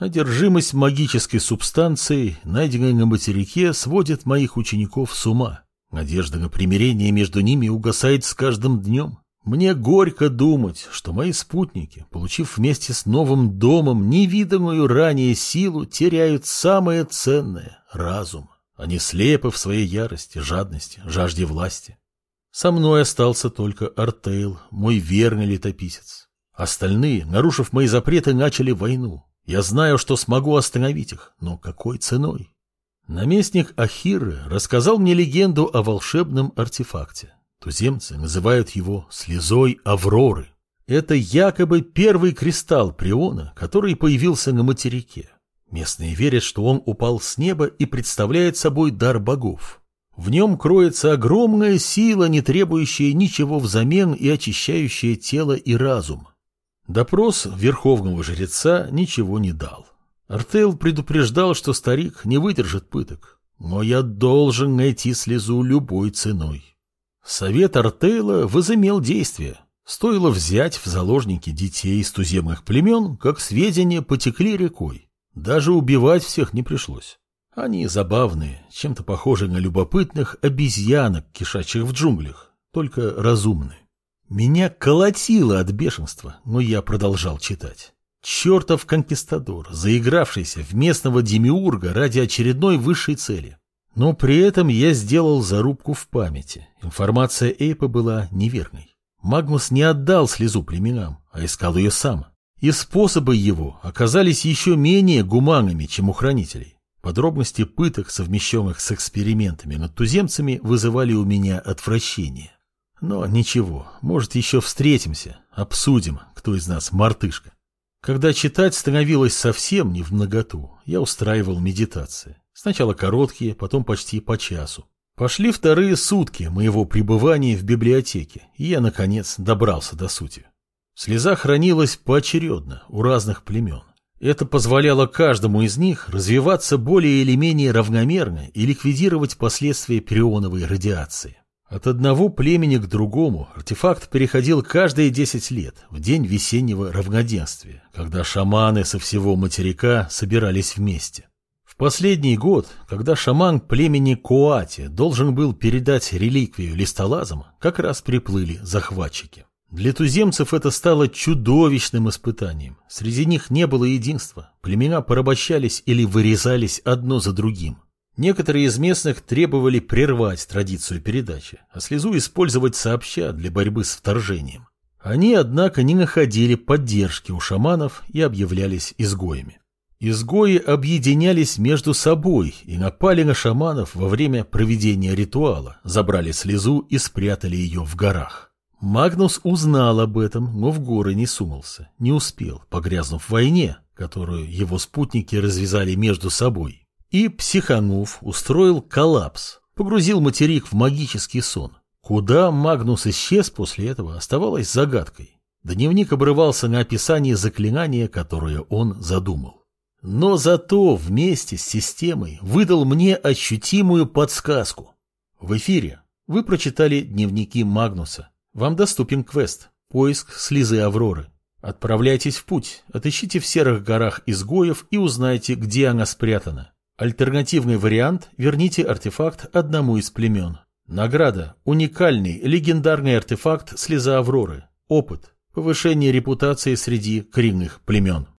Одержимость магической субстанцией, найденной на материке, сводит моих учеников с ума. Надежда на примирение между ними угасает с каждым днем. Мне горько думать, что мои спутники, получив вместе с новым домом невидимую ранее силу, теряют самое ценное — разум. Они слепы в своей ярости, жадности, жажде власти. Со мной остался только Артейл, мой верный летописец. Остальные, нарушив мои запреты, начали войну. Я знаю, что смогу остановить их, но какой ценой? Наместник Ахиры рассказал мне легенду о волшебном артефакте. Туземцы называют его «слезой Авроры». Это якобы первый кристалл Приона, который появился на материке. Местные верят, что он упал с неба и представляет собой дар богов. В нем кроется огромная сила, не требующая ничего взамен и очищающая тело и разум. Допрос верховного жреца ничего не дал. Артел предупреждал, что старик не выдержит пыток. Но я должен найти слезу любой ценой. Совет Артейла возымел действие. Стоило взять в заложники детей из туземных племен, как сведения потекли рекой. Даже убивать всех не пришлось. Они забавные, чем-то похожи на любопытных обезьянок, кишащих в джунглях, только разумные. Меня колотило от бешенства, но я продолжал читать. Чертов конкистадор, заигравшийся в местного демиурга ради очередной высшей цели. Но при этом я сделал зарубку в памяти. Информация Эйпа была неверной. Магнус не отдал слезу племенам, а искал ее сам. И способы его оказались еще менее гуманными, чем у хранителей. Подробности пыток, совмещенных с экспериментами над туземцами, вызывали у меня отвращение. Но ничего, может еще встретимся, обсудим, кто из нас мартышка. Когда читать становилось совсем не в многоту, я устраивал медитации. Сначала короткие, потом почти по часу. Пошли вторые сутки моего пребывания в библиотеке, и я, наконец, добрался до сути. Слеза хранилась поочередно у разных племен. Это позволяло каждому из них развиваться более или менее равномерно и ликвидировать последствия перионовой радиации. От одного племени к другому артефакт переходил каждые 10 лет, в день весеннего равноденствия, когда шаманы со всего материка собирались вместе. Последний год, когда шаман племени Куати должен был передать реликвию листолазам, как раз приплыли захватчики. Для туземцев это стало чудовищным испытанием. Среди них не было единства. Племена порабощались или вырезались одно за другим. Некоторые из местных требовали прервать традицию передачи, а слезу использовать сообща для борьбы с вторжением. Они, однако, не находили поддержки у шаманов и объявлялись изгоями. Изгои объединялись между собой и напали на шаманов во время проведения ритуала, забрали слезу и спрятали ее в горах. Магнус узнал об этом, но в горы не сунулся, не успел, погрязнув в войне, которую его спутники развязали между собой. И, психанув, устроил коллапс, погрузил материк в магический сон. Куда Магнус исчез после этого, оставалось загадкой. Дневник обрывался на описании заклинания, которое он задумал. Но зато вместе с системой выдал мне ощутимую подсказку. В эфире вы прочитали дневники Магнуса. Вам доступен квест «Поиск слезы Авроры». Отправляйтесь в путь, отыщите в серых горах изгоев и узнайте, где она спрятана. Альтернативный вариант – верните артефакт одному из племен. Награда – уникальный, легендарный артефакт слеза Авроры. Опыт – повышение репутации среди коренных племен.